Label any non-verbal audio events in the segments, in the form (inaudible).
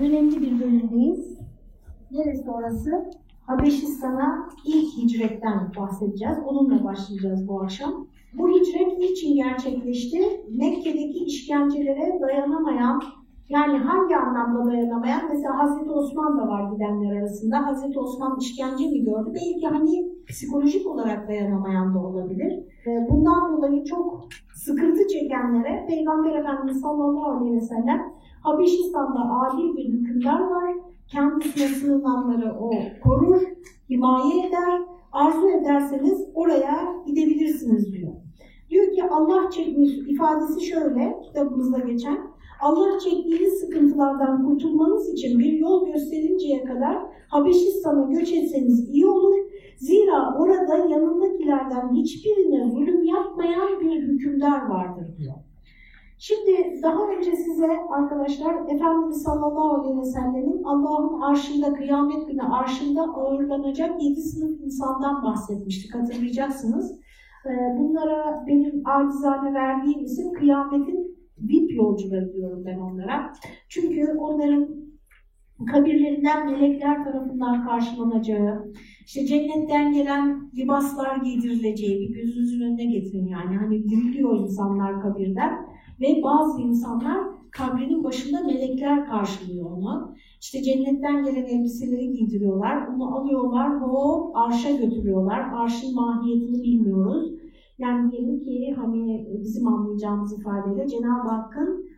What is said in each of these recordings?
önemli bir bölümdeyiz. Neresi orası? Habeşistan'a ilk hicretten bahsedeceğiz. Onunla başlayacağız bu akşam. Bu hicret niçin gerçekleşti? Mekke'deki işkencelere dayanamayan, yani hangi anlamda dayanamayan? Mesela Hazreti Osman da var gidenler arasında. Hazreti Osman işkence mi gördü? Belki hani psikolojik olarak dayanamayan da olabilir. Ee, bundan dolayı çok sıkıntı çekenlere Peygamber Efendimiz sallallahu aleyhi ve sellem Habeşistan'da adil bir hükümdar var. Kendisine sığınanları o korur, himaye eder. Arzu ederseniz oraya gidebilirsiniz diyor. Diyor ki Allah çekmiş ifadesi şöyle kitabımızda geçen. Allah çektiğiniz sıkıntılardan kurtulmanız için bir yol gösterinceye kadar Habeşistan'a göç etseniz iyi olur. Zira orada yanındakilerden hiçbirine zulüm yapmayan bir hükümdar vardır diyor. Şimdi daha önce size arkadaşlar Efendimiz sallallahu aleyhi ve sellemin Allah'ın arşında, kıyamet günü arşında ağırlanacak yedi sınıf insandan bahsetmiştik hatırlayacaksınız. Bunlara benim acizane verdiğim isim kıyametin VIP yolcuları diyorum ben onlara. Çünkü onların kabirlerinden melekler tarafından karşılanacağı, işte cennetten gelen libaslar giydirileceği, bir gözünüzün önüne getirin yani. Hani diriliyor insanlar kabirden ve bazı insanlar kabrinin başında melekler karşılıyor onu. İşte cennetten gelen elbiseleri giydiriyorlar, onu alıyorlar, hop arşa götürüyorlar. Arşın mahiyetini bilmiyoruz. Yani diyelim ki hani bizim anlayacağımız ifadeyle Cenab-ı Hakk'ın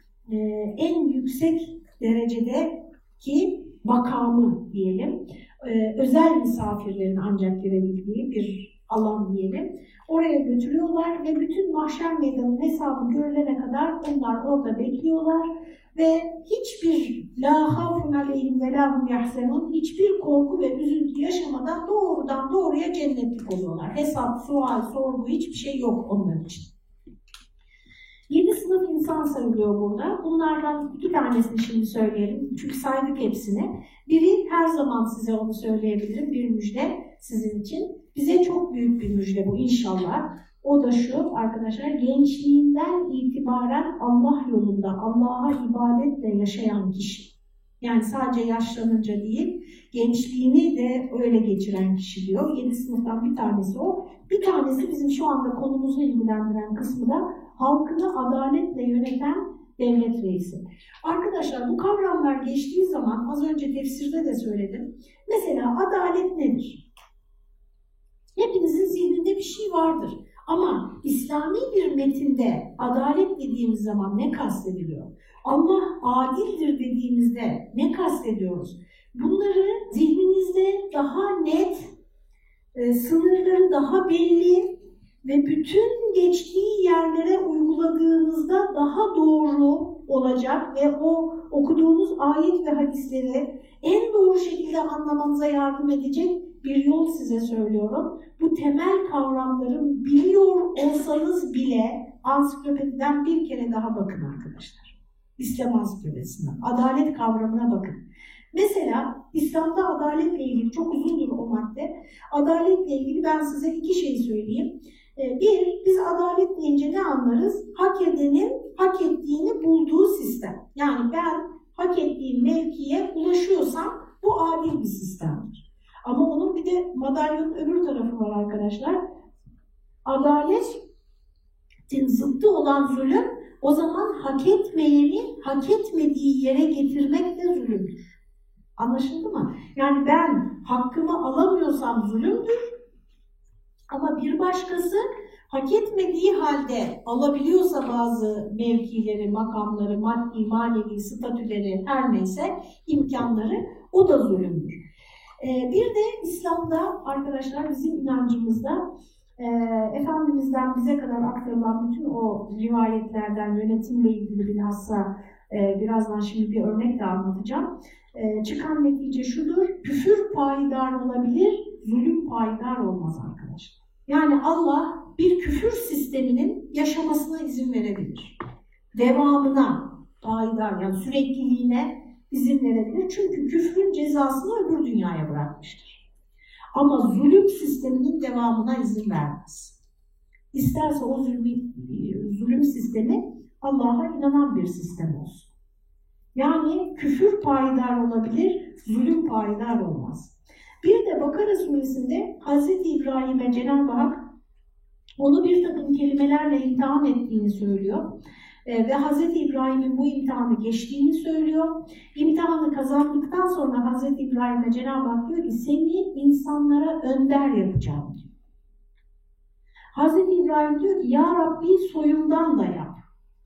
en yüksek derecede ki makamı diyelim, e, özel misafirlerin ancak girebildiği bir alan diyelim. Oraya götürüyorlar ve bütün mahşer meydanının hesabı görülene kadar onlar orada bekliyorlar ve hiçbir la havfun aleyhim ve la hum yahzenun hiçbir korku ve üzüntü yaşamadan doğrudan doğruya cennetlik oluyorlar. Hesap, sual, sorgu hiçbir şey yok onların için. Sınıf insan sayılıyor burada. Bunlardan iki tanesini şimdi söyleyelim. Çünkü saydık hepsini. Biri her zaman size onu söyleyebilirim. Bir müjde sizin için. Bize çok büyük bir müjde bu inşallah. O da şu arkadaşlar, gençliğinden itibaren Allah yolunda, Allah'a ibadetle yaşayan kişi. Yani sadece yaşlanınca değil, gençliğini de öyle geçiren kişi diyor. Yedi sınıftan bir tanesi o. Bir tanesi bizim şu anda konumuzu ilgilendiren kısmı da halkını adaletle yöneten devlet reisi. Arkadaşlar bu kavramlar geçtiği zaman az önce tefsirde de söyledim. Mesela adalet nedir? Hepinizin zihninde bir şey vardır. Ama İslami bir metinde adalet dediğimiz zaman ne kastediliyor? Allah adildir dediğimizde ne kastediyoruz? Bunları zihninizde daha net, e, sınırları daha belli ve bütün geçtiği yerlere uyguladığınızda daha doğru olacak ve o okuduğunuz ayet ve hadisleri en doğru şekilde anlamanıza yardım edecek bir yol size söylüyorum. Bu temel kavramları biliyor olsanız bile ansiklopediden bir kere daha bakın arkadaşlar. İslam ansiklopedisinden. Adalet kavramına bakın. Mesela İslam'da adaletle ilgili çok uzundur o madde. Adaletle ilgili ben size iki şey söyleyeyim. Bir, biz adalet deyince ne anlarız? Hak edenin hak ettiğini bulduğu sistem. Yani ben hak ettiğim mevkiye ulaşıyorsam bu adil bir sistemdir. Ama onun bir de madalyonun öbür tarafı var arkadaşlar. Adaletin zıttı olan zulüm o zaman hak etmeyeni hak etmediği yere getirmek de zulümdür. Anlaşıldı mı? Yani ben hakkımı alamıyorsam zulümdür. Ama bir başkası hak etmediği halde alabiliyorsa bazı mevkileri, makamları, maddi, manevi, statüleri, her neyse imkanları o da zulümdür. Ee, bir de İslam'da arkadaşlar bizim inancımızda e, Efendimiz'den bize kadar aktarılan bütün o rivayetlerden yönetimle ilgili bilhassa e, birazdan şimdi bir örnek de anlatacağım. E, çıkan netice şudur, küfür payidar olabilir, zulüm payidar olmaz arkadaşlar. Yani Allah bir küfür sisteminin yaşamasına izin verebilir. Devamına payidar yani sürekliliğine izin verebilir. Çünkü küfrün cezasını öbür dünyaya bırakmıştır. Ama zulüm sisteminin devamına izin vermez. İsterse o zulüm, zulüm sistemi Allah'a inanan bir sistem olsun. Yani küfür payidar olabilir, zulüm payidar olmaz. Bir de Bakara suresinde Hazreti İbrahim'e Cenab-ı Hak onu bir takım kelimelerle imtihan ettiğini söylüyor. E, ve Hazreti İbrahim'in bu imtihanı geçtiğini söylüyor. İmtihanı kazandıktan sonra Hazreti İbrahim'e Cenab-ı Hak diyor ki seni insanlara önder yapacağım diyor. Hazreti İbrahim diyor ki ya Rabbi soyumdan da yap.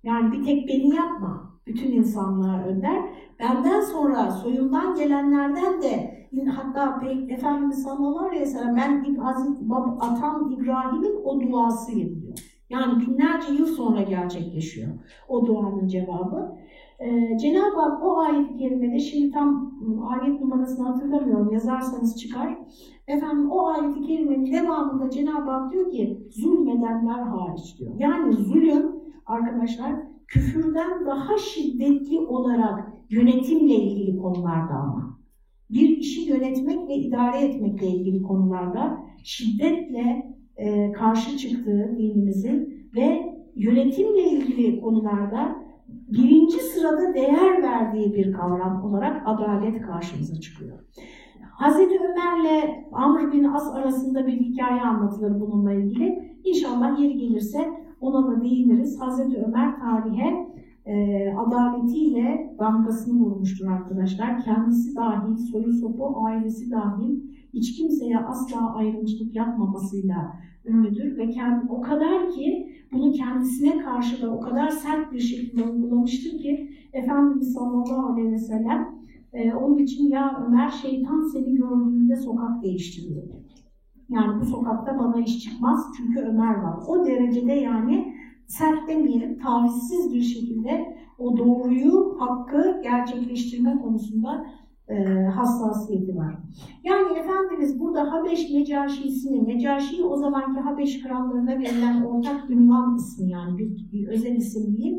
Yani bir tek beni yapma. Bütün insanlığa önder. Benden sonra soyumdan gelenlerden de hatta Efendimiz sallallahu aleyhi ve sellem ben Hazreti Atam İbrahim'in o duasıyım diyor. Yani binlerce yıl sonra gerçekleşiyor o duanın cevabı. Ee, Cenab-ı Hak o ayet-i şimdi tam ıı, ayet numarasını hatırlamıyorum, yazarsanız çıkar. Efendim o ayet-i devamında Cenab-ı Hak diyor ki, zulmedenler hariç diyor. Yani zulüm arkadaşlar küfürden daha şiddetli olarak yönetimle ilgili konularda ama. Bir işi yönetmek ve idare etmekle ilgili konularda şiddetle e, karşı çıktığı dinimizin ve yönetimle ilgili konularda birinci sırada değer verdiği bir kavram olarak adalet karşımıza çıkıyor. Hazreti Ömer'le Amr bin As arasında bir hikaye anlatılır bununla ilgili. İnşallah yeri gelirse ona da değiniriz. Hazreti Ömer tarihe e, adaletiyle damgasını vurmuştur arkadaşlar. Kendisi dahil, soyu sopu, ailesi dahil hiç kimseye asla ayrımcılık yapmamasıyla ünlüdür ve kendi, o kadar ki bunu kendisine karşı da o kadar sert bir şekilde uygulamıştır ki Efendimiz sallallahu aleyhi ve sellem e, onun için ya Ömer şeytan seni gördüğünde sokak değiştiriyor. Yani bu sokakta bana iş çıkmaz çünkü Ömer var. O derecede yani sert demeyelim, tavizsiz bir şekilde o doğruyu, hakkı gerçekleştirme konusunda e, hassasiyeti var. Yani Efendimiz burada Habeş Necaşi'sini, Necaşi o zamanki Habeş krallarına verilen ortak ünvan ismi yani bir, bir özel isim değil.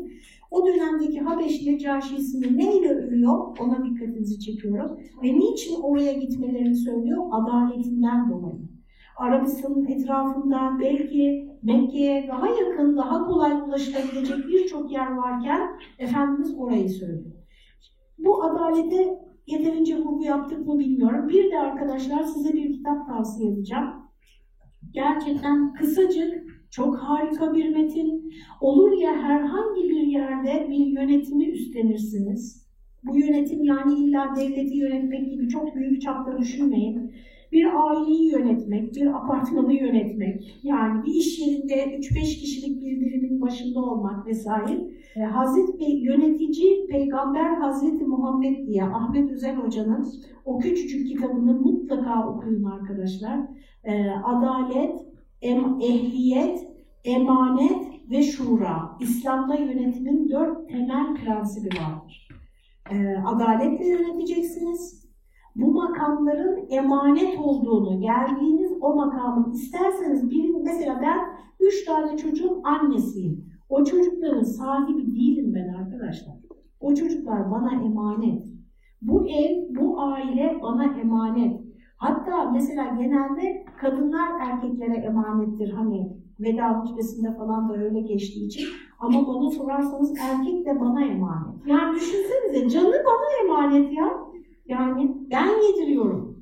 O dönemdeki Habeş Necaşi'sini neyle övüyor ona dikkatinizi çekiyorum. Ve niçin oraya gitmelerini söylüyor? Adaletinden dolayı. Arabistan'ın etrafında belki Mekke'ye daha yakın, daha kolay ulaşılabilecek birçok yer varken Efendimiz orayı söylüyor. Bu adalete yeterince vurgu yaptık mı bilmiyorum. Bir de arkadaşlar size bir kitap tavsiye edeceğim. Gerçekten kısacık, çok harika bir metin. Olur ya herhangi bir yerde bir yönetimi üstlenirsiniz. Bu yönetim yani illa devleti yönetmek gibi çok büyük çapta düşünmeyin bir aileyi yönetmek, bir apartmanı yönetmek, yani bir iş yerinde 3-5 kişilik bir birimin başında olmak vesaire. E, Hazreti Yönetici Peygamber Hazreti Muhammed diye Ahmet Özel Hoca'nın o küçücük kitabını mutlaka okuyun arkadaşlar. E, adalet, em, ehliyet, emanet ve şura. İslam'da yönetimin dört temel prensibi vardır. E, adaletle yöneteceksiniz, makamların emanet olduğunu, geldiğiniz o makamın isterseniz bir, mesela ben üç tane çocuğun annesiyim. O çocukların sahibi değilim ben arkadaşlar. O çocuklar bana emanet. Bu ev, bu aile bana emanet. Hatta mesela genelde kadınlar erkeklere emanettir hani veda hutbesinde falan da öyle geçtiği için. Ama bana sorarsanız erkek de bana emanet. Yani düşünsenize canı bana emanet ya. Yani ben yediriyorum.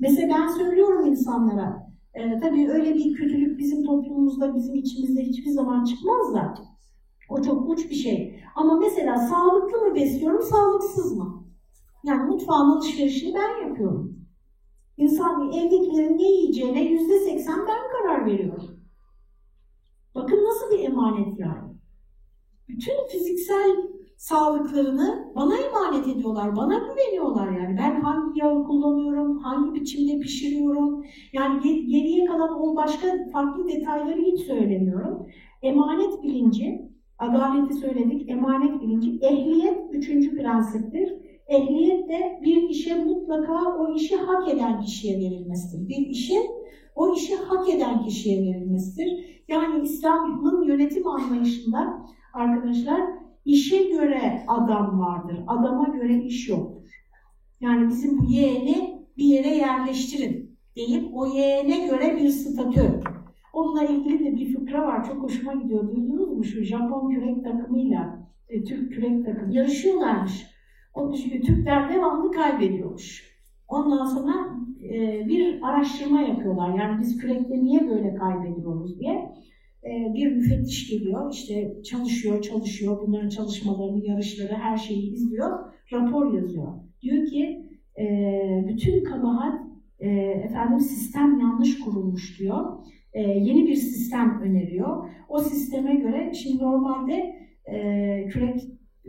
Mesela ben söylüyorum insanlara, e, tabii öyle bir kötülük bizim toplumumuzda, bizim içimizde hiçbir zaman çıkmaz da. O çok uç bir şey. Ama mesela sağlıklı mı besliyorum, sağlıksız mı? Yani mutfağın alışverişini ben yapıyorum. İnsan evdekilerin ne yiyeceğine yüzde seksen ben karar veriyorum. Bakın nasıl bir emanet yani. Bütün fiziksel sağlıklarını bana emanet ediyorlar, bana güveniyorlar yani. Ben hangi yağı kullanıyorum, hangi biçimde pişiriyorum, yani geriye kalan o başka farklı detayları hiç söylemiyorum. Emanet bilinci, adaleti söyledik, emanet bilinci, ehliyet üçüncü prensiptir. Ehliyet de bir işe mutlaka o işi hak eden kişiye verilmesidir. Bir işin o işi hak eden kişiye verilmesidir. Yani İslam'ın yönetim anlayışında arkadaşlar İşe göre adam vardır, adama göre iş yoktur. Yani bizim bu yeğeni bir yere yerleştirin deyip o yeğene göre bir statü. Onunla ilgili de bir fıkra var, çok hoşuma gidiyor. Duydunuz mu şu Japon kürek takımıyla e, Türk kürek takımı yarışıyorlarmış. O Türkler devamlı kaybediyormuş. Ondan sonra e, bir araştırma yapıyorlar. Yani biz kürekte niye böyle kaybediyoruz diye. E, bir müfettiş geliyor, işte çalışıyor, çalışıyor, bunların çalışmalarını, yarışları, her şeyi izliyor, rapor yazıyor. Diyor ki, e, bütün kabahat, e, efendim sistem yanlış kurulmuş diyor. E, yeni bir sistem öneriyor. O sisteme göre, şimdi normalde e, kürek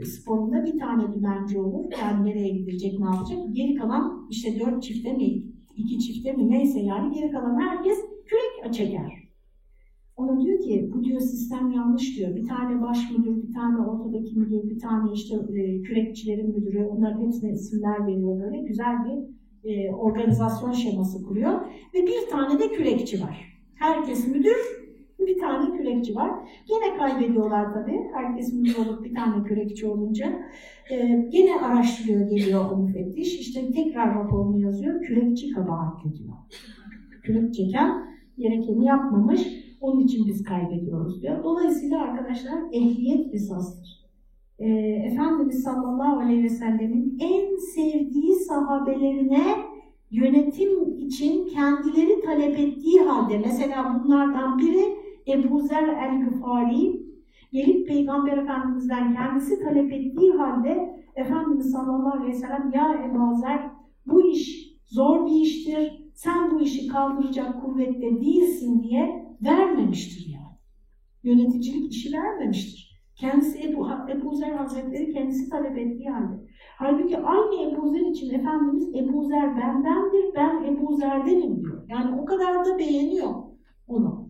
sporunda bir tane dümenci olur. Yani nereye gidecek, ne yapacak? Geri kalan işte dört çifte mi, iki çifte mi neyse yani geri kalan herkes kürek çeker. Ona diyor ki bu diyor sistem yanlış diyor. Bir tane baş müdür, bir tane ortadaki müdür, bir tane işte e, kürekçilerin müdürü onların hepsine isimler veriyor böyle güzel bir e, organizasyon şeması kuruyor. Ve bir tane de kürekçi var. Herkes müdür, bir tane kürekçi var. Yine kaybediyorlar tabii. Herkes müdür olup bir tane kürekçi olunca. Ee, yine araştırıyor geliyor o müfettiş. İşte tekrar raporunu yazıyor. Kürekçi kabahatli diyor. Kürek çeken gerekeni yapmamış. Onun için biz kaybediyoruz diyor. Dolayısıyla arkadaşlar ehliyet esastır. Ee, Efendimiz sallallahu aleyhi ve sellemin en sevdiği sahabelerine yönetim için kendileri talep ettiği halde mesela bunlardan biri Ebu Zer el-Gıfari gelip Peygamber Efendimiz'den kendisi talep ettiği halde Efendimiz sallallahu aleyhi ve sellem ya Ebu Zer bu iş zor bir iştir, sen bu işi kaldıracak kuvvette değilsin diye vermemiştir yani. Yöneticilik işi vermemiştir. Kendisi Ebu, Ebu Zer Hazretleri kendisi talep ettiği halde. Halbuki aynı Ebu Zer için Efendimiz Ebu Zer bendendir, ben Ebu Zer'denim diyor. Yani o kadar da beğeniyor onu.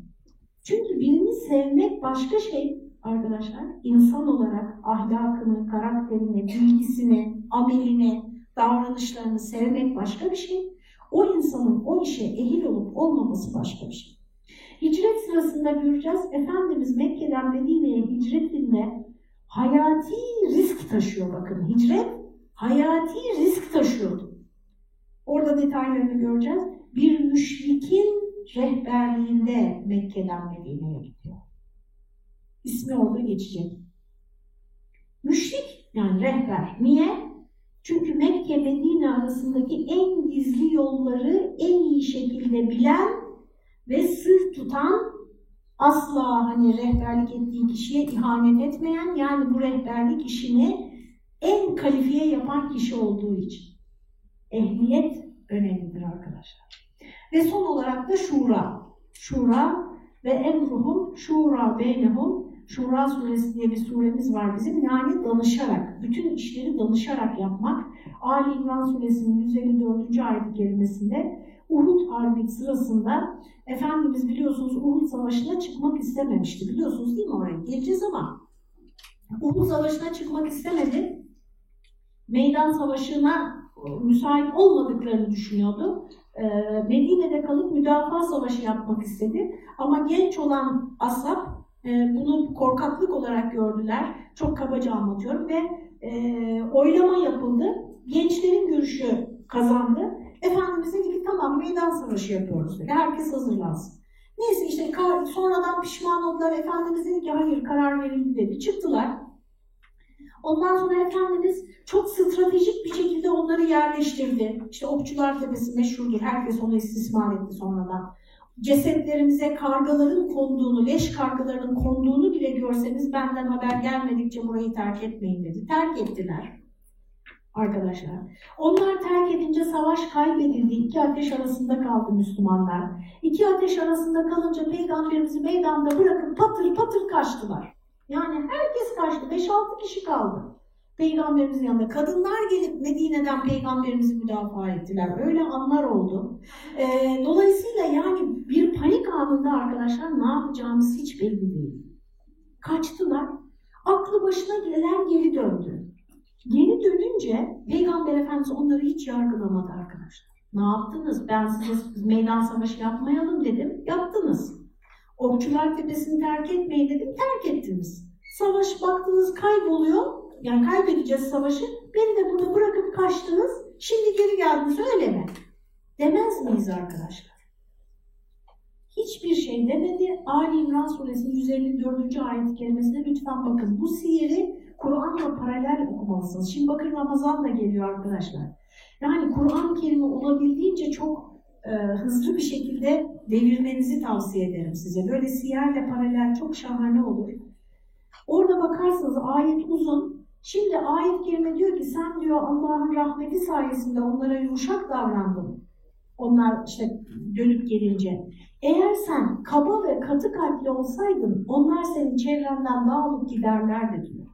Çünkü birini sevmek başka şey arkadaşlar. İnsan olarak ahlakını, karakterini, bilgisini, amelini, davranışlarını sevmek başka bir şey. O insanın o işe ehil olup olmaması başka bir şey. Hicret sırasında göreceğiz. Efendimiz Mekke'den Medine'ye hicretinde hayati risk taşıyor bakın. Hicret hayati risk taşıyordu. Orada detaylarını göreceğiz. Bir müşrikin rehberliğinde Mekke'den Medine'ye gidiyor. İsmi orada geçecek. Müşrik yani rehber. Niye? Çünkü Mekke Medine arasındaki en gizli yolları en iyi şekilde bilen ve sır tutan asla hani rehberlik ettiği kişiye ihanet etmeyen yani bu rehberlik işini en kalifiye yapan kişi olduğu için. Ehliyet önemlidir arkadaşlar. Ve son olarak da şura. Şura ve emruhum şura beynehum Şura suresi diye bir suremiz var bizim. Yani danışarak, bütün işleri danışarak yapmak. Ali İmran suresinin 154. ayet kelimesinde Uhud Harbi sırasında Efendimiz biliyorsunuz Uhud Savaşı'na çıkmak istememişti. Biliyorsunuz değil mi oraya? Geleceğiz ama Uhud Savaşı'na çıkmak istemedi. Meydan Savaşı'na müsait olmadıklarını düşünüyordu. Ee, Medine'de kalıp müdafaa savaşı yapmak istedi. Ama genç olan Asap e, bunu korkaklık olarak gördüler. Çok kabaca anlatıyorum ve e, oylama yapıldı. Gençlerin görüşü kazandı. Efendimiz dedi ki tamam meydan savaşı yapıyoruz dedi. Herkes hazırlansın. Neyse işte sonradan pişman oldular. Efendimiz dedi ki hayır karar verildi dedi. Çıktılar. Ondan sonra Efendimiz çok stratejik bir şekilde onları yerleştirdi. İşte Okçular Tepesi meşhurdur. Herkes onu istismar etti sonradan. Cesetlerimize kargaların konduğunu, leş kargalarının konduğunu bile görseniz benden haber gelmedikçe burayı terk etmeyin dedi. Terk ettiler arkadaşlar. Onlar terk edince savaş kaybedildi. İki ateş arasında kaldı Müslümanlar. İki ateş arasında kalınca peygamberimizi meydanda bırakıp patır patır kaçtılar. Yani herkes kaçtı. 5-6 kişi kaldı. Peygamberimizin yanında. Kadınlar gelip Medine'den peygamberimizi müdafaa ettiler. Öyle anlar oldu. Ee, dolayısıyla yani bir panik anında arkadaşlar ne yapacağımız hiç belli değil. Kaçtılar. Aklı başına gelen geri döndü. Geri dönünce Peygamber Efendimiz onları hiç yargılamadı arkadaşlar. Ne yaptınız? Ben size meydan savaşı yapmayalım dedim. Yaptınız. Okçular tepesini terk etmeyin dedim. Terk ettiniz. Savaş baktınız kayboluyor yani kaybedeceğiz savaşı, beni de burada bırakıp kaçtınız, şimdi geri geldiniz öyle mi? Demez miyiz arkadaşlar? hiçbir şey demedi. Ali İmran suresinin 154. ayet kelimesine lütfen bakın. Bu siyeri Kur'an'la paralel okumalısınız. Şimdi bakın Ramazan da geliyor arkadaşlar. Yani Kur'an-ı Kerim'i olabildiğince çok e, hızlı bir şekilde devirmenizi tavsiye ederim size. Böyle siyerle paralel çok şahane olur. Orada bakarsanız ayet uzun. Şimdi ayet kerime diyor ki sen diyor Allah'ın rahmeti sayesinde onlara yumuşak davrandın. Onlar işte dönüp gelince. Eğer sen kaba ve katı kalpli olsaydın onlar senin çevrenden dağılıp giderlerdi diyor.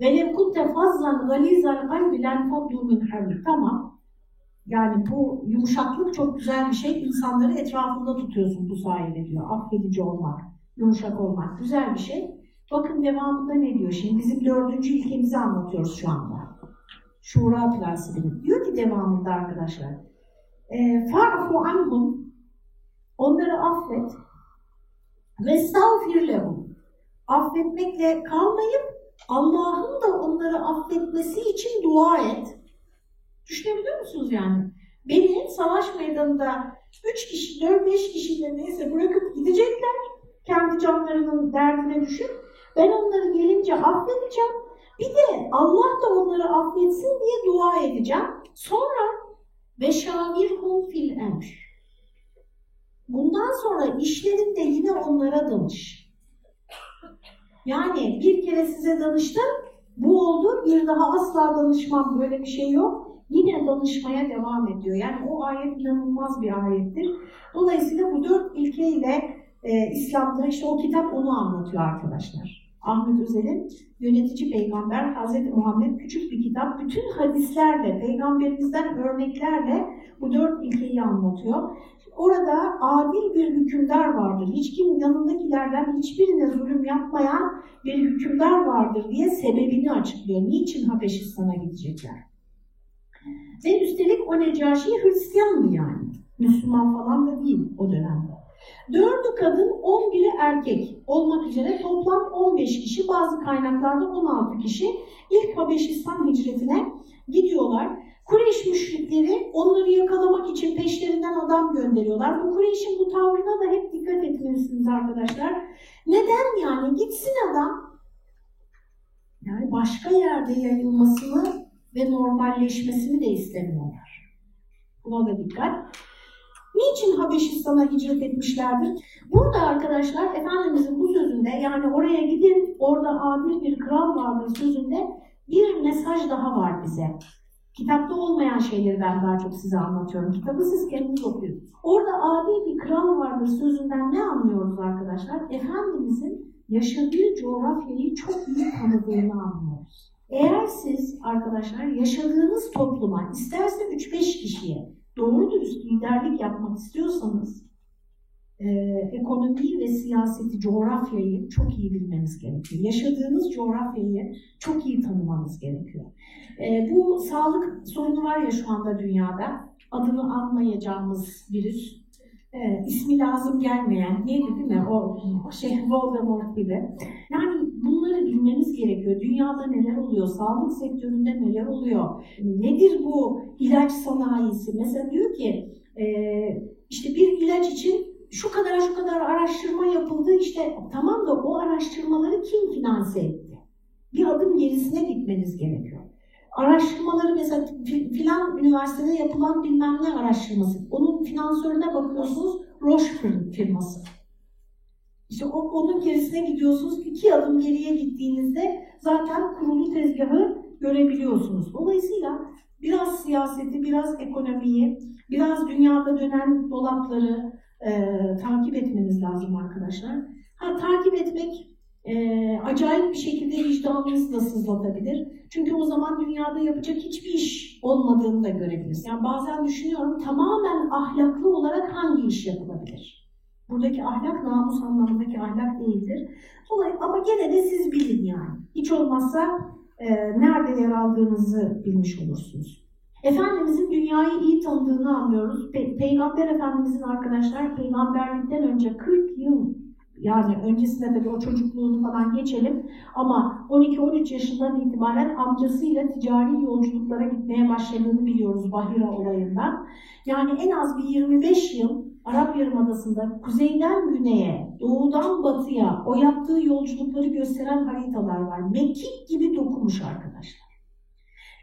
Ve lev kunte fazzan galizal kalbi len faddu min Tamam. Yani bu yumuşaklık çok güzel bir şey. İnsanları etrafında tutuyorsun bu sayede diyor. Affedici olmak, yumuşak olmak güzel bir şey. Bakın devamında ne diyor şimdi? Bizim dördüncü ilkemizi anlatıyoruz şu anda. Şura prensibini. Diyor ki devamında arkadaşlar. E, Fa'fu anhum Onları affet. Ve stağfir lehum. Affetmekle kalmayıp Allah'ın da onları affetmesi için dua et. Düşünebiliyor musunuz yani? Beni savaş meydanında 3 kişi, 4-5 kişiyle neyse bırakıp gidecekler. Kendi canlarının derdine düşüp ben onları gelince affedeceğim. Bir de Allah da onları affetsin diye dua edeceğim. Sonra ve şavirhum fil emr. Bundan sonra işlerinde yine onlara danış. Yani bir kere size danıştım, bu oldu, bir daha asla danışmam, böyle bir şey yok. Yine danışmaya devam ediyor. Yani o ayet inanılmaz bir ayettir. Dolayısıyla bu dört ilkeyle e, İslam'da işte o kitap onu anlatıyor arkadaşlar. Ahmet Özel'in Yönetici Peygamber Hazreti Muhammed küçük bir kitap. Bütün hadislerle, peygamberimizden örneklerle bu dört ilkeyi anlatıyor. Orada adil bir hükümdar vardır. Hiç kim yanındakilerden hiçbirine zulüm yapmayan bir hükümdar vardır diye sebebini açıklıyor. Niçin Habeşistan'a gidecekler? Ve üstelik o Necaşi Hristiyandı yani. Müslüman falan da değil o dönemde. Dördü kadın, on biri erkek olmak üzere toplam 15 kişi, bazı kaynaklarda 16 kişi ilk Habeşistan hicretine gidiyorlar. Kureyş müşrikleri onları yakalamak için peşlerinden adam gönderiyorlar. Bu Kureyş'in bu tavrına da hep dikkat etmelisiniz arkadaşlar. Neden yani? Gitsin adam. Yani başka yerde yayılmasını ve normalleşmesini de istemiyorlar. Buna da dikkat. Niçin Habeşistan'a hicret etmişlerdir? Burada arkadaşlar Efendimizin bu sözünde yani oraya gidin orada adil bir kral vardır sözünde bir mesaj daha var bize. Kitapta olmayan şeyleri ben daha çok size anlatıyorum. Kitabı siz kendiniz okuyun. Orada adil bir kral vardır sözünden ne anlıyoruz arkadaşlar? Efendimizin yaşadığı coğrafyayı çok iyi tanıdığını anlıyoruz. Eğer siz arkadaşlar yaşadığınız topluma isterse 3-5 kişiye doğru dürüst liderlik yapmak istiyorsanız e, ekonomiyi ve siyaseti, coğrafyayı çok iyi bilmeniz gerekiyor. Yaşadığınız coğrafyayı çok iyi tanımanız gerekiyor. E, bu sağlık sorunu var ya şu anda dünyada, adını anmayacağımız virüs, e, ismi lazım gelmeyen, neydi değil mi? O, o şey Voldemort gibi. Yani bunları bilmeniz gerekiyor. Dünyada neler oluyor? Sağlık sektöründe neler oluyor? Nedir bu ilaç sanayisi? Mesela diyor ki e, işte bir ilaç için şu kadar şu kadar araştırma yapıldı. İşte tamam da o araştırmaları kim finanse etti? Bir adım gerisine gitmeniz gerekiyor. Araştırmaları mesela filan üniversitede yapılan bilmem ne araştırması. Onun finansörüne bakıyorsunuz Roche firması. İşte o, onun gerisine gidiyorsunuz. iki adım geriye gittiğinizde zaten kurulu tezgahı görebiliyorsunuz. Dolayısıyla biraz siyaseti, biraz ekonomiyi, biraz dünyada dönen dolapları e, takip etmeniz lazım arkadaşlar. Ha, takip etmek e, acayip bir şekilde vicdanınızı da sızlatabilir. Çünkü o zaman dünyada yapacak hiçbir iş olmadığını da görebiliriz. Yani bazen düşünüyorum tamamen ahlaklı olarak hangi iş yapılabilir? Buradaki ahlak namus anlamındaki ahlak değildir. Dolayısıyla ama gene de siz bilin yani. Hiç olmazsa e, nerede yer aldığınızı bilmiş olursunuz. Efendimizin dünyayı iyi tanıdığını anlıyoruz. Pe Peygamber Efendimizin arkadaşlar peygamberlikten önce 40 yıl yani öncesinde tabii o çocukluğunu falan geçelim ama 12-13 yaşından itibaren amcasıyla ticari yolculuklara gitmeye başladığını biliyoruz Bahira olayından. Yani en az bir 25 yıl Arap Yarımadası'nda kuzeyden güneye, doğudan batıya o yaptığı yolculukları gösteren haritalar var. Mekik gibi dokumuş arkadaşlar.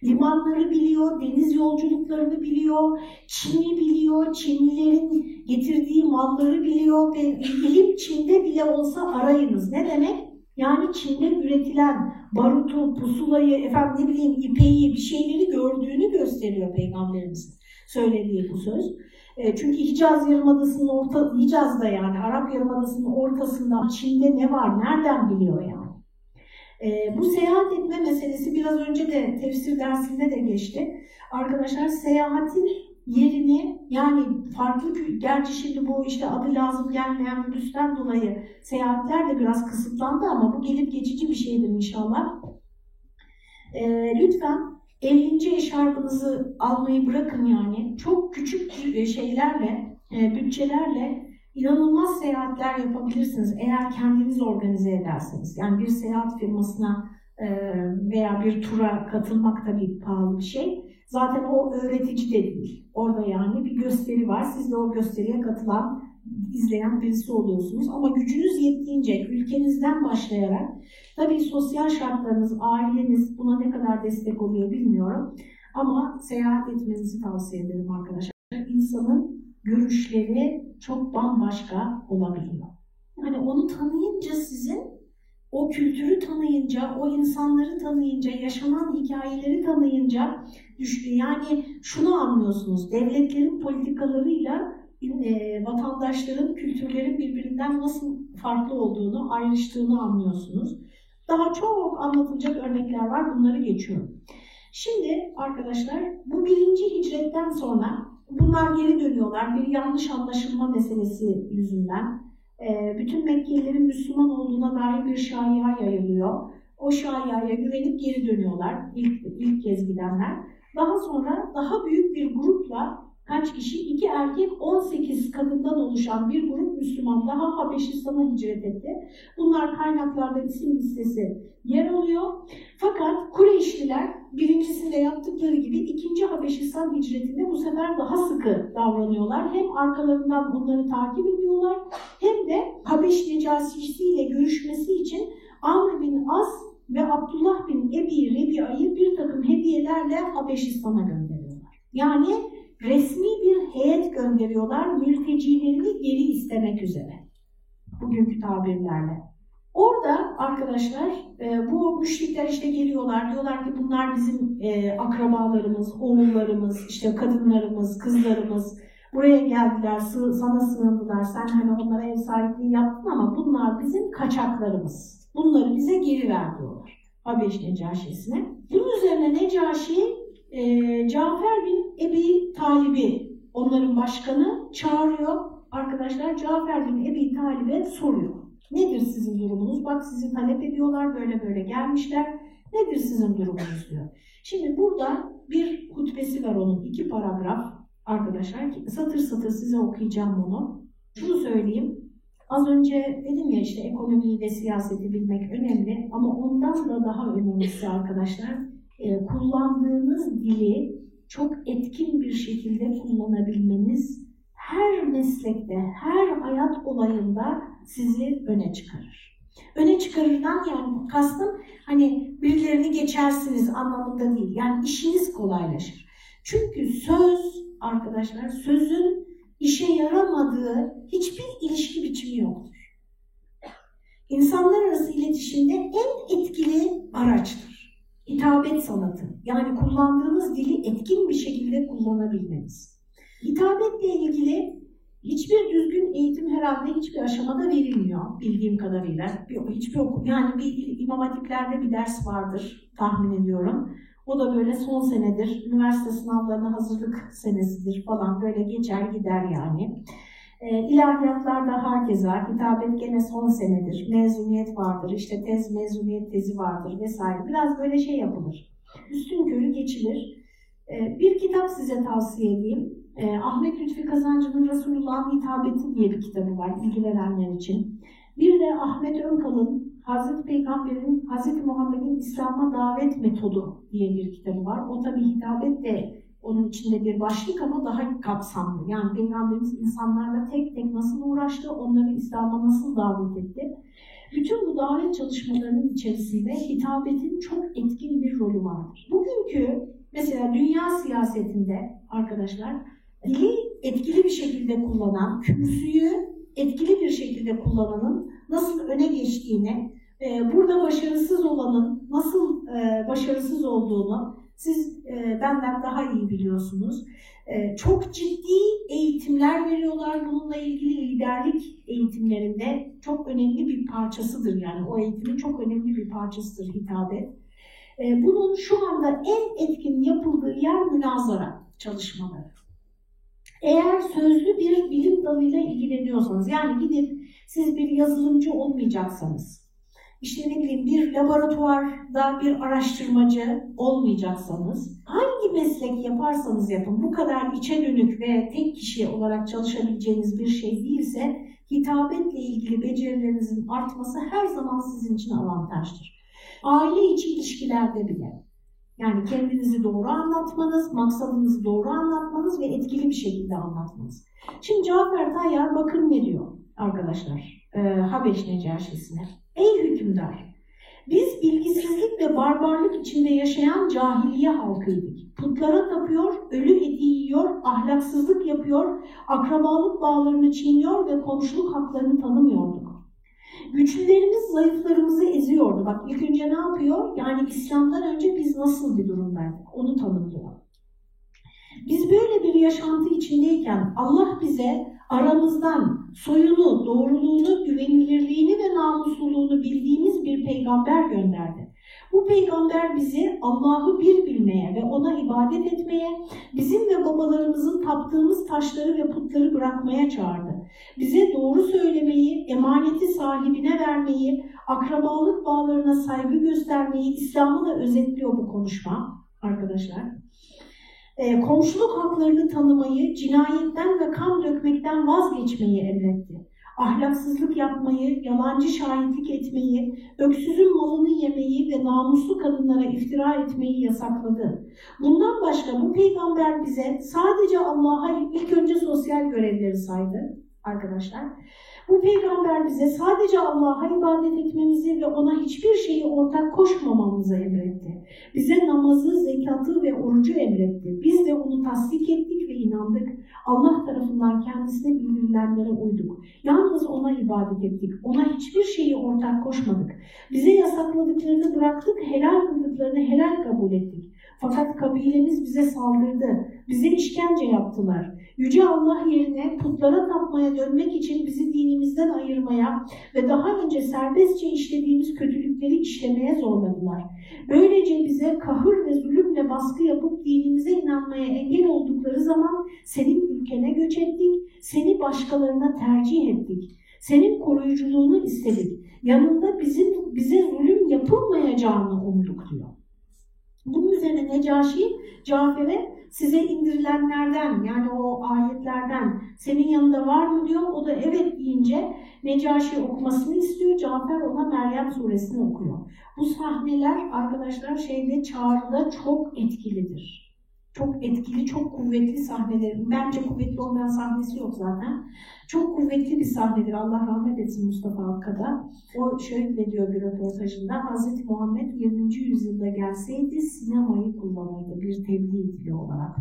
Limanları biliyor, deniz yolculuklarını biliyor, Çin'i biliyor, Çinlilerin getirdiği malları biliyor ve ilim Çin'de bile olsa arayınız. Ne demek? Yani Çin'de üretilen barutu, pusulayı, efendim ne bileyim ipeyi, bir şeyleri gördüğünü gösteriyor Peygamberimiz söylediği bu söz. E, çünkü Hicaz Yarımadası'nın orta, Hicaz'da yani Arap Yarımadası'nın ortasında Çin'de ne var, nereden biliyor yani? E, bu seyahat etme meselesi biraz önce de tefsir dersinde de geçti. Arkadaşlar seyahatin yerini yani farklı gerçi şimdi bu işte adı lazım gelmeyen virüsten dolayı seyahatler de biraz kısıtlandı ama bu gelip geçici bir şeydir inşallah. E, lütfen 50. eşarbınızı almayı bırakın yani. Çok küçük şeylerle, e, bütçelerle inanılmaz seyahatler yapabilirsiniz eğer kendiniz organize ederseniz. Yani bir seyahat firmasına e, veya bir tura katılmak tabii pahalı bir şey. Zaten o öğretici de değil. Orada yani bir gösteri var. Siz de o gösteriye katılan, izleyen birisi oluyorsunuz. Ama gücünüz yettiğince ülkenizden başlayarak, tabii sosyal şartlarınız, aileniz buna ne kadar destek oluyor bilmiyorum. Ama seyahat etmenizi tavsiye ederim arkadaşlar. İnsanın görüşleri çok bambaşka olabiliyor. Yani onu tanıyınca sizin o kültürü tanıyınca, o insanları tanıyınca, yaşanan hikayeleri tanıyınca yani şunu anlıyorsunuz. Devletlerin politikalarıyla e, vatandaşların, kültürlerin birbirinden nasıl farklı olduğunu, ayrıştığını anlıyorsunuz. Daha çok anlatılacak örnekler var. Bunları geçiyorum. Şimdi arkadaşlar bu birinci hicretten sonra bunlar geri dönüyorlar. Bir yanlış anlaşılma meselesi yüzünden. E, bütün Mekkelilerin Müslüman olduğuna dair bir şaya yayılıyor. O şayaya güvenip geri dönüyorlar ilk, ilk kez gidenler. Daha sonra daha büyük bir grupla kaç kişi? iki erkek 18 kadından oluşan bir grup Müslüman daha Habeşistan'a hicret etti. Bunlar kaynaklarda isim listesi yer alıyor. Fakat Kureyşliler birincisinde yaptıkları gibi ikinci Habeşistan hicretinde bu sefer daha sıkı davranıyorlar. Hem arkalarından bunları takip ediyorlar hem de Habeş Necasisi ile görüşmesi için Amr bin As ve Abdullah bin Ebi Rebi'ayı bir takım hediyelerle Habeşistan'a gönderiyorlar. Yani resmi bir heyet gönderiyorlar mültecilerini geri istemek üzere. Bugünkü tabirlerle. Orada arkadaşlar e, bu müşrikler işte geliyorlar diyorlar ki bunlar bizim e, akrabalarımız, oğullarımız, işte kadınlarımız, kızlarımız buraya geldiler, sana sığındılar. Sen hani onlara ev sahipliği yaptın ama bunlar bizim kaçaklarımız. Bunları bize geri ver diyorlar. Habeş Necaşi'sine. Bunun üzerine Necaşi e, Cafer bin Ebi Talib'i onların başkanı çağırıyor. Arkadaşlar Cafer bin Ebi Talib'e soruyor. Nedir sizin durumunuz? Bak sizi talep ediyorlar, böyle böyle gelmişler. Nedir sizin durumunuz diyor. Şimdi burada bir hutbesi var onun, iki paragraf arkadaşlar. Satır satır size okuyacağım bunu. Şunu söyleyeyim. Az önce dedim ya işte ekonomiyi ve siyaseti bilmek önemli ama ondan da daha önemlisi arkadaşlar kullandığınız dili çok etkin bir şekilde kullanabilmeniz her meslekte, her hayat olayında sizi öne çıkarır. Öne çıkarırdan yani kastım hani birilerini geçersiniz anlamında değil. Yani işiniz kolaylaşır. Çünkü söz arkadaşlar sözün işe yaramadığı hiçbir ilişki biçimi yoktur. İnsanlar arası iletişimde en etkili araçtır. Hitabet sanatı. Yani kullandığınız dili etkin bir şekilde kullanabilmeniz. Hitabetle ilgili hiçbir düzgün eğitim herhalde hiçbir aşamada verilmiyor bildiğim kadarıyla. Hiçbir okul, yani bir imam hatiplerde bir ders vardır tahmin ediyorum. O da böyle son senedir, üniversite sınavlarına hazırlık senesidir falan böyle geçer gider yani. E, ilahiyatlarda herkes var, hitabet gene son senedir, mezuniyet vardır, işte tez mezuniyet tezi vardır vesaire. Biraz böyle şey yapılır. Üstün körü geçilir. E, bir kitap size tavsiye edeyim. E, Ahmet Lütfi Kazancı'nın Resulullah'ın hitabeti diye bir kitabı var ilgilenenler için. Bir de Ahmet Önkal'ın Hazreti Peygamber'in, Hazreti Muhammed'in İslam'a davet metodu diye bir kitabı var. O tabi hitabetle onun içinde bir başlık ama daha kapsamlı. Yani Peygamberimiz insanlarla tek tek nasıl uğraştı, onları İslam'a nasıl davet etti. Bütün bu davet çalışmalarının içerisinde hitabetin çok etkin bir rolü vardır. Bugünkü mesela dünya siyasetinde arkadaşlar dili etkili bir şekilde kullanan, kürsüyü etkili bir şekilde kullananın nasıl öne geçtiğini, burada başarısız olanın nasıl e, başarısız olduğunu siz e, benden daha iyi biliyorsunuz. Çok ciddi eğitimler veriyorlar bununla ilgili liderlik eğitimlerinde çok önemli bir parçasıdır yani o eğitimin çok önemli bir parçasıdır hitabet. Bunun şu anda en etkin yapıldığı yer münazara çalışmaları. Eğer sözlü bir bilim dalıyla ilgileniyorsanız, yani gidip siz bir yazılımcı olmayacaksanız, işte ne bileyim bir laboratuvarda bir araştırmacı olmayacaksanız, hangi meslek yaparsanız yapın, bu kadar içe dönük ve tek kişi olarak çalışabileceğiniz bir şey değilse, hitabetle ilgili becerilerinizin artması her zaman sizin için avantajdır. Aile içi ilişkilerde bile. Yani kendinizi doğru anlatmanız, maksadınızı doğru anlatmanız ve etkili bir şekilde anlatmanız. Şimdi Cafer Tayyar bakın ne diyor arkadaşlar e, Habeş Necaşisi'ne. Ey hükümdar! Biz bilgisizlik ve barbarlık içinde yaşayan cahiliye halkıydık. Putlara tapıyor, ölü eti yiyor, ahlaksızlık yapıyor, akrabalık bağlarını çiğniyor ve komşuluk haklarını tanımıyorduk. Güçlülerimiz zayıflarımızı eziyordu. Bak ilk önce ne yapıyor? Yani İslam'dan önce biz nasıl bir durumdaydık? Onu tanımlıyor. Biz böyle bir yaşantı içindeyken Allah bize aramızdan soyunu, doğruluğunu, güvenilirliğini ve namusluluğunu bildiğimiz bir peygamber gönderdi. Bu peygamber bizi Allah'ı bir bilmeye ve ona ibadet etmeye, bizim ve babalarımızın taptığımız taşları ve putları bırakmaya çağırdı. Bize doğru söylemeyi, emaneti sahibine vermeyi, akrabalık bağlarına saygı göstermeyi İslam'ı da özetliyor bu konuşma arkadaşlar. E, komşuluk haklarını tanımayı, cinayetten ve kan dökmekten vazgeçmeyi emretti ahlaksızlık yapmayı, yalancı şahitlik etmeyi, öksüzün malını yemeyi ve namuslu kadınlara iftira etmeyi yasakladı. Bundan başka bu peygamber bize sadece Allah'a ilk önce sosyal görevleri saydı arkadaşlar. Bu peygamber bize sadece Allah'a ibadet etmemizi ve ona hiçbir şeyi ortak koşmamamızı emretti. Bize namazı, zekatı ve orucu emretti. Biz de onu tasdik ettik ve inandık. Allah tarafından kendisine bildirilenlere uyduk. Yalnız ona ibadet ettik. Ona hiçbir şeyi ortak koşmadık. Bize yasakladıklarını bıraktık, helal kıldıklarını helal kabul ettik. Fakat kabilemiz bize saldırdı. Bize işkence yaptılar. Yüce Allah yerine putlara tapmaya dönmek için bizi dinimizden ayırmaya ve daha önce serbestçe işlediğimiz kötülükleri işlemeye zorladılar. Böylece bize kahır ve zulümle baskı yapıp dinimize inanmaya engel oldukları zaman senin ülkene göç ettik, seni başkalarına tercih ettik. Senin koruyuculuğunu istedik. Yanında bizim bize zulüm yapılmayacağını umduk diyor. Bunun üzerine Necaşi Cafer'e size indirilenlerden yani o ayetlerden senin yanında var mı diyor. O da evet deyince Necaşi okumasını istiyor. Cafer ona Meryem suresini okuyor. Bu sahneler arkadaşlar şeyde çağrıda çok etkilidir. Çok etkili, çok kuvvetli sahneler. Bence kuvvetli olmayan sahnesi yok zaten. Çok kuvvetli bir sahnedir. Allah rahmet etsin Mustafa Akka'da. O şöyle diyor bir röportajında. Hz. Muhammed 20. yüzyılda gelseydi sinemayı kullanırdı bir tebliğ dili olarak.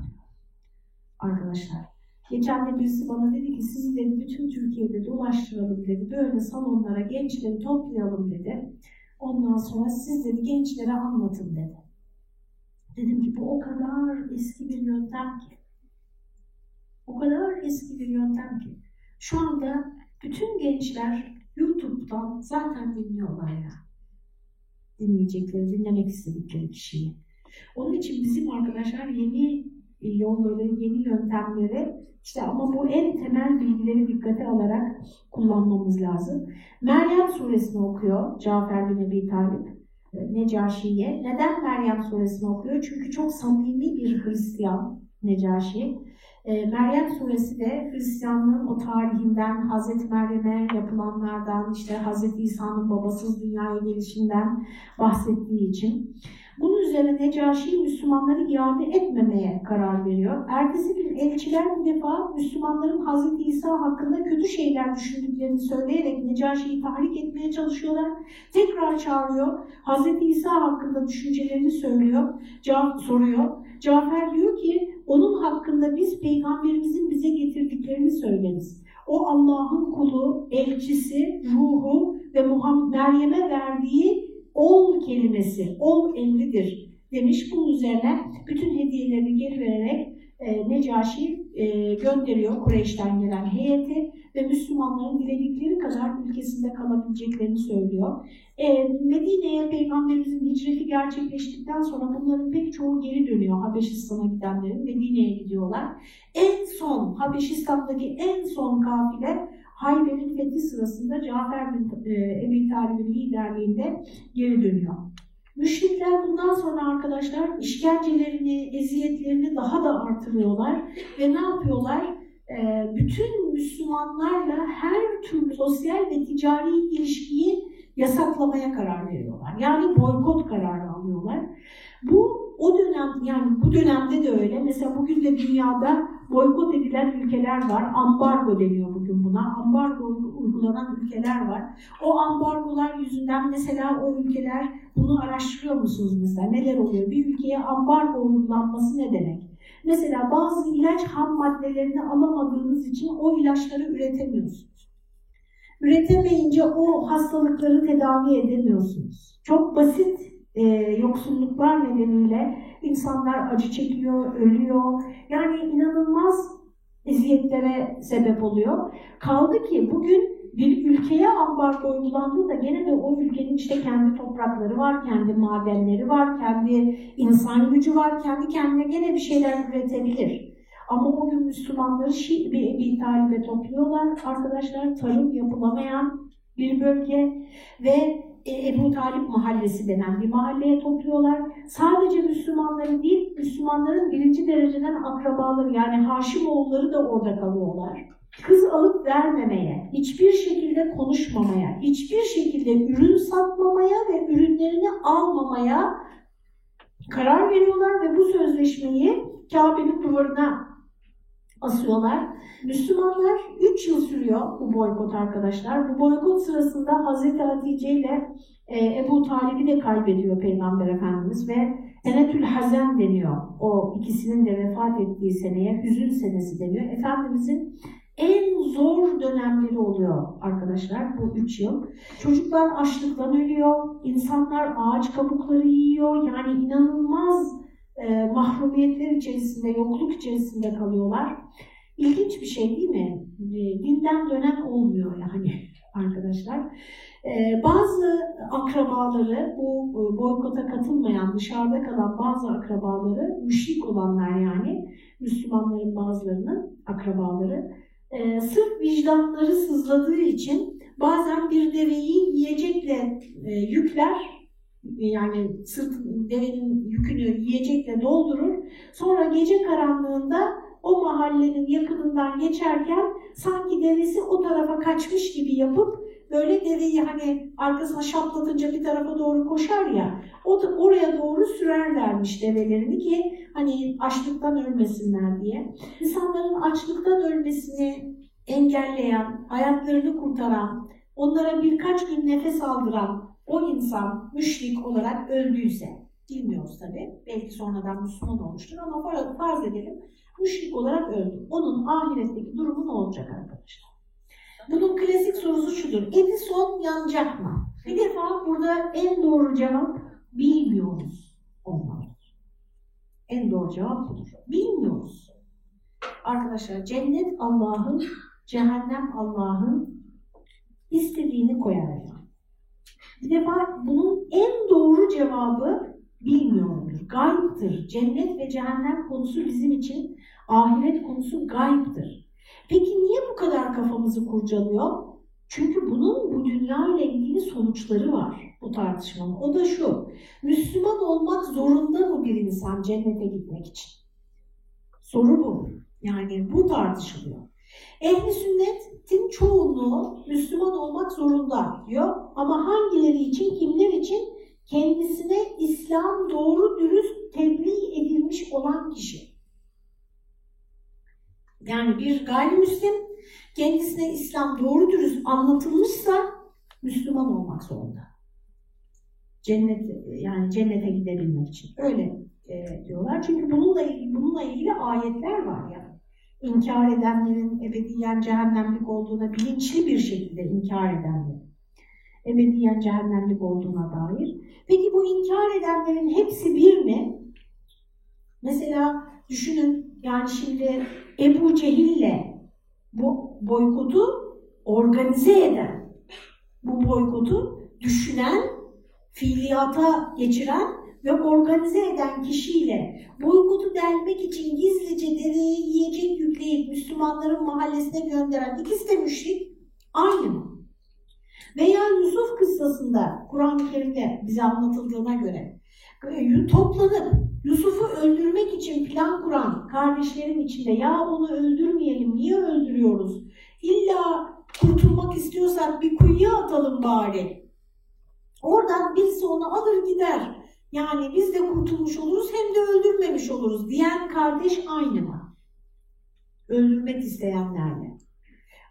Arkadaşlar. Geçen de birisi bana dedi ki sizi dedi bütün Türkiye'de dolaştıralım dedi. Böyle salonlara gençleri toplayalım dedi. Ondan sonra siz dedi gençlere anlatın dedi. Dedim ki bu o kadar eski bir yöntem ki. O kadar eski bir yöntem ki. Şu anda bütün gençler YouTube'dan zaten dinliyorlar ya. Dinleyecekleri, dinlemek istedikleri kişiyi. Onun için bizim arkadaşlar yeni yolları, yeni yöntemleri işte ama bu en temel bilgileri dikkate alarak kullanmamız lazım. Meryem suresini okuyor Cafer bin Ebi Talip. E, Necaşi'ye. Neden Meryem suresini okuyor? Çünkü çok samimi bir Hristiyan Necaşi. E, Meryem suresi de Hristiyanlığın o tarihinden, Hazreti Meryem'e yapılanlardan, işte Hazreti İsa'nın babasız dünyaya gelişinden bahsettiği için. Bunun üzerine Necaşi Müslümanları iade etmemeye karar veriyor. Ertesi gün elçiler bu defa Müslümanların Hazreti İsa hakkında kötü şeyler düşündüklerini söyleyerek Necaşi'yi tahrik etmeye çalışıyorlar. Tekrar çağırıyor. Hazreti İsa hakkında düşüncelerini söylüyor, cevap soruyor. Cafer diyor ki onun hakkında biz peygamberimizin bize getirdiklerini söyleriz. O Allah'ın kulu, elçisi, ruhu ve Meryem'e verdiği ol kelimesi, ol emridir demiş. Bunun üzerine bütün hediyelerini geri vererek e, Necaşi e, gönderiyor Kureyş'ten gelen heyeti ve Müslümanların diledikleri kadar ülkesinde kalabileceklerini söylüyor. E, Medine'ye Peygamberimizin hicreti gerçekleştikten sonra bunların pek çoğu geri dönüyor Habeşistan'a gidenlerin. Medine'ye gidiyorlar. En son Habeşistan'daki en son kafile Hayber'in fethi sırasında Cafer bin e, Ebi Talib'in liderliğinde geri dönüyor. Müşrikler bundan sonra arkadaşlar işkencelerini, eziyetlerini daha da artırıyorlar ve ne yapıyorlar? Ee, bütün Müslümanlarla her türlü sosyal ve ticari ilişkiyi yasaklamaya karar veriyorlar. Yani boykot kararı alıyorlar. Bu o dönem yani bu dönemde de öyle. Mesela bugün de dünyada boykot edilen ülkeler var. Ambargo deniyor bugün buna. Ambargo uygulanan ülkeler var. O ambargolar yüzünden mesela o ülkeler bunu araştırıyor musunuz mesela? Neler oluyor? Bir ülkeye ambargo uygulanması ne demek? Mesela bazı ilaç ham maddelerini alamadığınız için o ilaçları üretemiyorsunuz. Üretemeyince o hastalıkları tedavi edemiyorsunuz. Çok basit e, yoksulluklar nedeniyle insanlar acı çekiyor, ölüyor. Yani inanılmaz eziyetlere sebep oluyor. Kaldı ki bugün bir ülkeye ambargo uygulandığında gene de o ülkenin işte kendi toprakları var, kendi madenleri var, kendi insan gücü var, kendi kendine gene bir şeyler üretebilir. Ama bugün Müslümanları Şii bir Ebi Talib'e topluyorlar. Arkadaşlar tarım yapılamayan bir bölge ve Ebu Talip Mahallesi denen bir mahalleye topluyorlar. Sadece Müslümanların değil, Müslümanların birinci dereceden akrabaları yani Haşimoğulları da orada kalıyorlar. Kız alıp vermemeye, hiçbir şekilde konuşmamaya, hiçbir şekilde ürün satmamaya ve ürünlerini almamaya karar veriyorlar ve bu sözleşmeyi Kabe'nin duvarına asıyorlar. Müslümanlar 3 yıl sürüyor bu boykot arkadaşlar. Bu boykot sırasında Hazreti Hatice ile e, Ebu Talib'i de kaybediyor Peygamber Efendimiz ve Senetül Hazen deniyor. O ikisinin de vefat ettiği seneye hüzün senesi deniyor. Efendimizin en zor dönemleri oluyor arkadaşlar bu üç yıl. Çocuklar açlıktan ölüyor, insanlar ağaç kabukları yiyor. Yani inanılmaz e, mahrumiyetler içerisinde, yokluk içerisinde kalıyorlar. İlginç bir şey değil mi? E, dinden dönen olmuyor yani (laughs) arkadaşlar. E, bazı akrabaları, bu e, boykota katılmayan, dışarıda kalan bazı akrabaları, müşrik olanlar yani, Müslümanların bazılarının akrabaları, e, sırf vicdanları sızladığı için bazen bir deveyi yiyecekle e, yükler, yani sırt devenin yükünü yiyecekle doldurur. Sonra gece karanlığında o mahallenin yakınından geçerken sanki devesi o tarafa kaçmış gibi yapıp böyle deveyi hani arkasına şaplatınca bir tarafa doğru koşar ya o da oraya doğru sürerlermiş develerini ki hani açlıktan ölmesinler diye. İnsanların açlıktan ölmesini engelleyen, hayatlarını kurtaran, onlara birkaç gün nefes aldıran o insan müşrik olarak öldüyse, bilmiyoruz tabi, belki sonradan Müslüman olmuştur ama farz edelim müşrik olarak öldü. Onun ahiretteki durumu ne olacak arkadaşlar? Bunun klasik sorusu şudur. Edison yanacak mı? Bir defa burada en doğru cevap bilmiyoruz olmalıdır. En doğru cevap budur. Bilmiyoruz. Arkadaşlar cennet Allah'ın, cehennem Allah'ın istediğini koyar. Bir defa bunun en doğru cevabı bilmiyorumdur. Gayiptir. Cennet ve cehennem konusu bizim için ahiret konusu gayiptir. Peki niye bu kadar kafamızı kurcalıyor? Çünkü bunun bu dünya ile ilgili sonuçları var bu tartışmanın. O da şu, Müslüman olmak zorunda mı bir insan cennete gitmek için? Soru bu. Yani bu tartışılıyor. Ehli sünnetin çoğunluğu Müslüman olmak zorunda diyor. Ama hangileri için, kimler için? Kendisine İslam doğru dürüst tebliğ edilmiş olan kişi. Yani bir gayrimüslim kendisine İslam doğru dürüst anlatılmışsa Müslüman olmak zorunda. Cennet yani cennete gidebilmek için. Öyle e, diyorlar. Çünkü bununla ilgili, bununla ilgili ayetler var yani. İnkar edenlerin ebediyen cehennemlik olduğuna bilinçli bir şekilde inkar edenlerin ebediyen cehennemlik olduğuna dair. Peki bu inkar edenlerin hepsi bir mi? Mesela düşünün yani şimdi Ebu Cehil'le bu boykotu organize eden, bu boykotu düşünen, fiiliyata geçiren ve organize eden kişiyle boykotu delmek için gizlice dereye yiyecek yükleyip Müslümanların mahallesine gönderen ikisi de müşrik aynı mı? Veya Yusuf kıssasında Kur'an-ı Kerim'de bize anlatıldığına göre e, toplanıp Yusuf'u öldürmek için plan kuran kardeşlerin içinde ya onu öldürmeyelim, niye öldürüyoruz? İlla kurtulmak istiyorsak bir kuyuya atalım bari. Oradan birisi onu alır gider. Yani biz de kurtulmuş oluruz hem de öldürmemiş oluruz diyen kardeş aynı mı? Öldürmek isteyenlerle.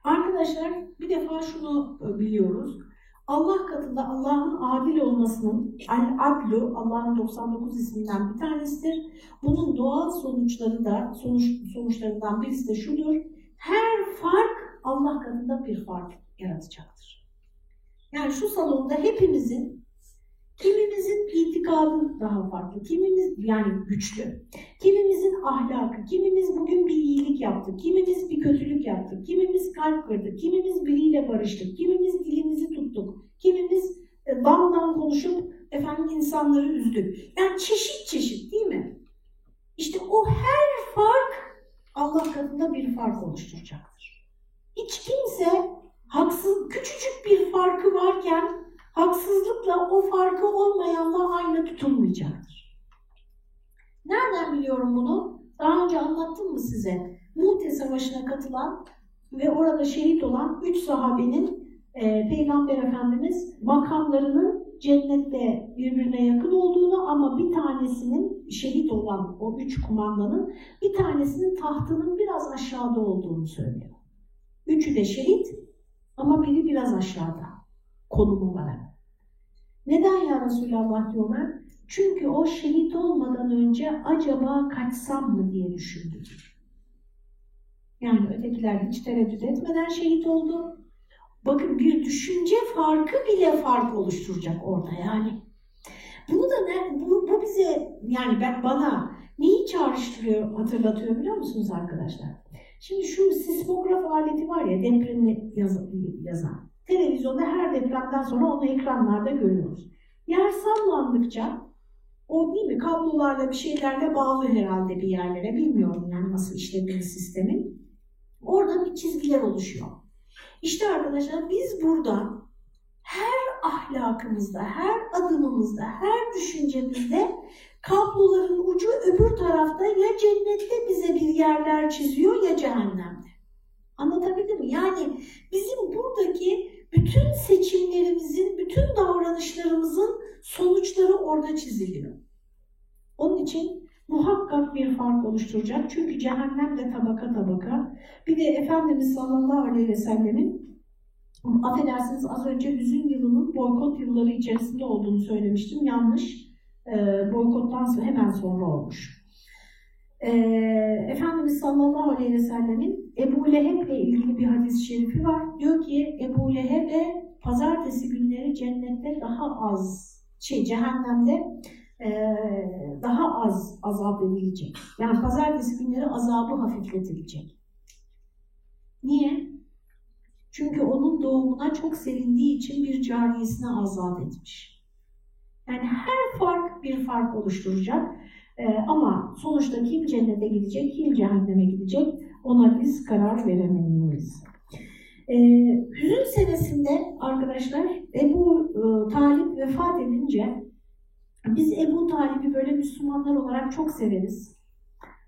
Arkadaşlar bir defa şunu biliyoruz. Allah katında Allah'ın adil olmasının al-adlu Allah'ın 99 isminden bir tanesidir. Bunun doğal sonuçları da sonuç, sonuçlarından birisi de şudur. Her fark Allah katında bir fark yaratacaktır. Yani şu salonda hepimizin Kimimizin itikadı daha farklı, kimimiz yani güçlü, kimimizin ahlakı, kimimiz bugün bir iyilik yaptı, kimimiz bir kötülük yaptı, kimimiz kalp kırdı, kimimiz biriyle barıştık, kimimiz dilimizi tuttuk, kimimiz e, konuşup efendim insanları üzdük. Yani çeşit çeşit değil mi? İşte o her fark Allah katında bir fark oluşturacaktır. Hiç kimse haksız, küçücük bir farkı varken haksızlıkla o farkı olmayanla aynı tutulmayacaktır. Nereden biliyorum bunu? Daha önce anlattım mı size? Muhte Savaşı'na katılan ve orada şehit olan üç sahabenin e, Peygamber Efendimiz makamlarının cennette birbirine yakın olduğunu ama bir tanesinin şehit olan o üç kumandanın bir tanesinin tahtının biraz aşağıda olduğunu söylüyor. Üçü de şehit ama biri biraz aşağıda konum olarak. Neden ya Resulallah diyorlar? Çünkü o şehit olmadan önce acaba kaçsam mı diye düşündü. Yani ötekiler hiç tereddüt etmeden şehit oldu. Bakın bir düşünce farkı bile fark oluşturacak orada yani. Bunu da ne, bu, bu bize yani ben bana neyi çağrıştırıyor, hatırlatıyor biliyor musunuz arkadaşlar? Şimdi şu sismograf aleti var ya depremi yaz, yazan. Televizyonda her depremden sonra onu ekranlarda görüyoruz. Yer sallandıkça o değil mi kablolarla bir şeylerle bağlı herhalde bir yerlere bilmiyorum yani nasıl işlediğini sistemin. Orada bir çizgiler oluşuyor. İşte arkadaşlar biz burada her ahlakımızda, her adımımızda, her düşüncemizde kabloların ucu öbür tarafta ya cennette bize bir yerler çiziyor ya cehennemde. Anlatabildim mi? Yani bizim buradaki bütün seçimlerimizin, bütün davranışlarımızın sonuçları orada çiziliyor. Onun için muhakkak bir fark oluşturacak. Çünkü cehennem de tabaka tabaka. Bir de Efendimiz sallallahu aleyhi ve sellemin affedersiniz az önce hüzün yılının boykot yılları içerisinde olduğunu söylemiştim. Yanlış. E, boykottan hemen sonra olmuş. E, Efendimiz sallallahu aleyhi ve sellemin Ebu Leheb ile ilgili bir hadis-i şerifi var. Diyor ki Ebu Leheb'e pazartesi günleri cennette daha az, şey cehennemde e, daha az azap edilecek. Yani pazartesi günleri azabı hafifletilecek. Niye? Çünkü onun doğumuna çok sevindiği için bir cariyesine azat etmiş. Yani her fark bir fark oluşturacak. Ee, ama sonuçta kim cennete gidecek, kim cehenneme gidecek ona biz karar veremeyiz. Ee, hüzün senesinde arkadaşlar Ebu e, Talip vefat edince biz Ebu Talip'i böyle Müslümanlar olarak çok severiz.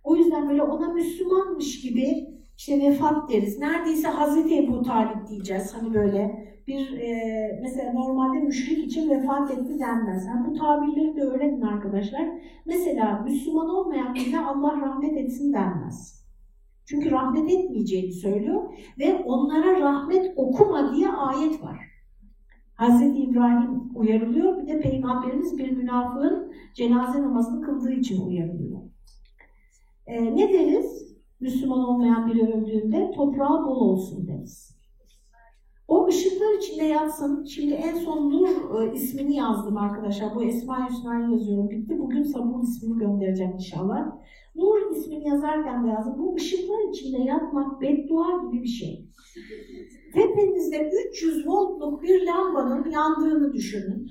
O yüzden böyle ona Müslümanmış gibi işte vefat deriz. Neredeyse Hazreti Ebu Talip diyeceğiz. Hani böyle bir e, mesela normalde müşrik için vefat etti denmez. Yani bu tabirleri de öğrenin arkadaşlar. Mesela Müslüman olmayan birine Allah rahmet etsin denmez. Çünkü rahmet etmeyeceğini söylüyor ve onlara rahmet okuma diye ayet var. Hz. İbrahim uyarılıyor, bir de Peygamberimiz bir münafığın cenaze namazını kıldığı için uyarılıyor. E, ne deriz? Müslüman olmayan biri öldüğünde toprağı bol olsun deriz. O ışıklar içinde yatsın. Şimdi en son Nur e, ismini yazdım arkadaşlar. Bu Esma Hüsna'yı yazıyorum. Bitti. Bugün Sabun ismini göndereceğim inşallah. Nur ismini yazarken de yazdım. Bu ışıklar içinde yatmak beddua gibi bir şey. Tepenizde 300 voltluk bir lambanın yandığını düşünün.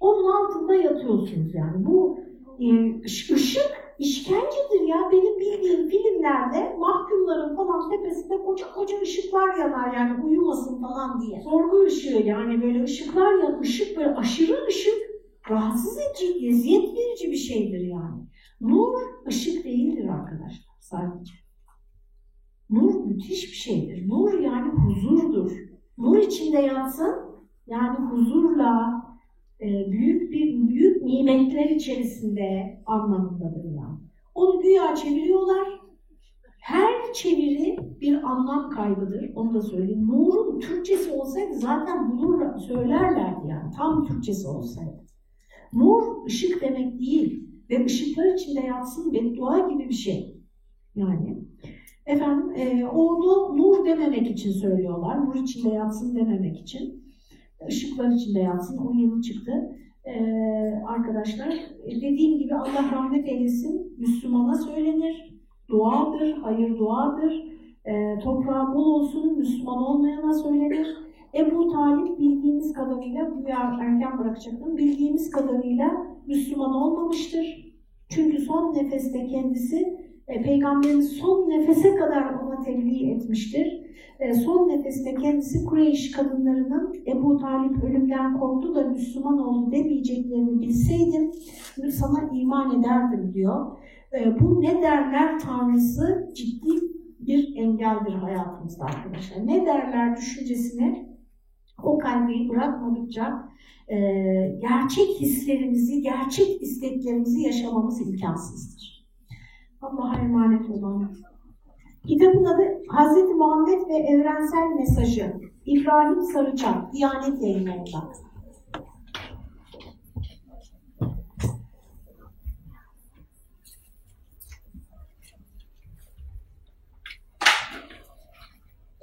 Onun altında yatıyorsunuz yani. Bu e, ışık işkencedir ya. Benim bildiğim filmlerde mahkumların falan tepesinde koca koca ışıklar yanar yani uyumasın falan diye. Sorgu ışığı yani böyle ışıklar ya ışık böyle aşırı ışık rahatsız edici, eziyet verici bir şeydir yani. Nur ışık değildir arkadaşlar sadece. Nur müthiş bir şeydir. Nur yani huzurdur. Nur içinde yatsın yani huzurla büyük bir büyük nimetler içerisinde anlamındadır yani. Onu güya çeviriyorlar. Her çeviri bir anlam kaybıdır. Onu da söyleyeyim. Nur'un Türkçesi olsaydı zaten bulur söylerlerdi yani. Tam Türkçesi olsaydı. Nur ışık demek değil ve ışıklar içinde yatsın beddua gibi bir şey. Yani efendim e, onu nur dememek için söylüyorlar. Nur içinde yatsın dememek için. Işıklar içinde yatsın. O yeni çıktı. Ee, arkadaşlar dediğim gibi Allah rahmet eylesin. Müslümana söylenir. Duadır, hayır duadır. Ee, toprağı bol olsun, Müslüman olmayana söylenir. Ebu Talip bildiğimiz kadarıyla, bu erken bırakacaktım, bildiğimiz kadarıyla Müslüman olmamıştır. Çünkü son nefeste kendisi e, Peygamberin son nefese kadar ona tebliğ etmiştir. E, son nefeste kendisi Kureyş kadınlarının Ebu Talip ölümden korktu da Müslüman oldu demeyeceklerini bilseydim sana iman ederdim diyor. E, bu ne derler tanrısı ciddi bir engeldir hayatımızda arkadaşlar. Ne derler düşüncesini o kalbi bırakmadıkça e, gerçek hislerimizi, gerçek isteklerimizi yaşamamız imkansızdır. Allah'a emanet olun. Kitabın adı Hz. Muhammed ve Evrensel Mesajı. İbrahim Sarıçak, Diyanet Yayınları'nda.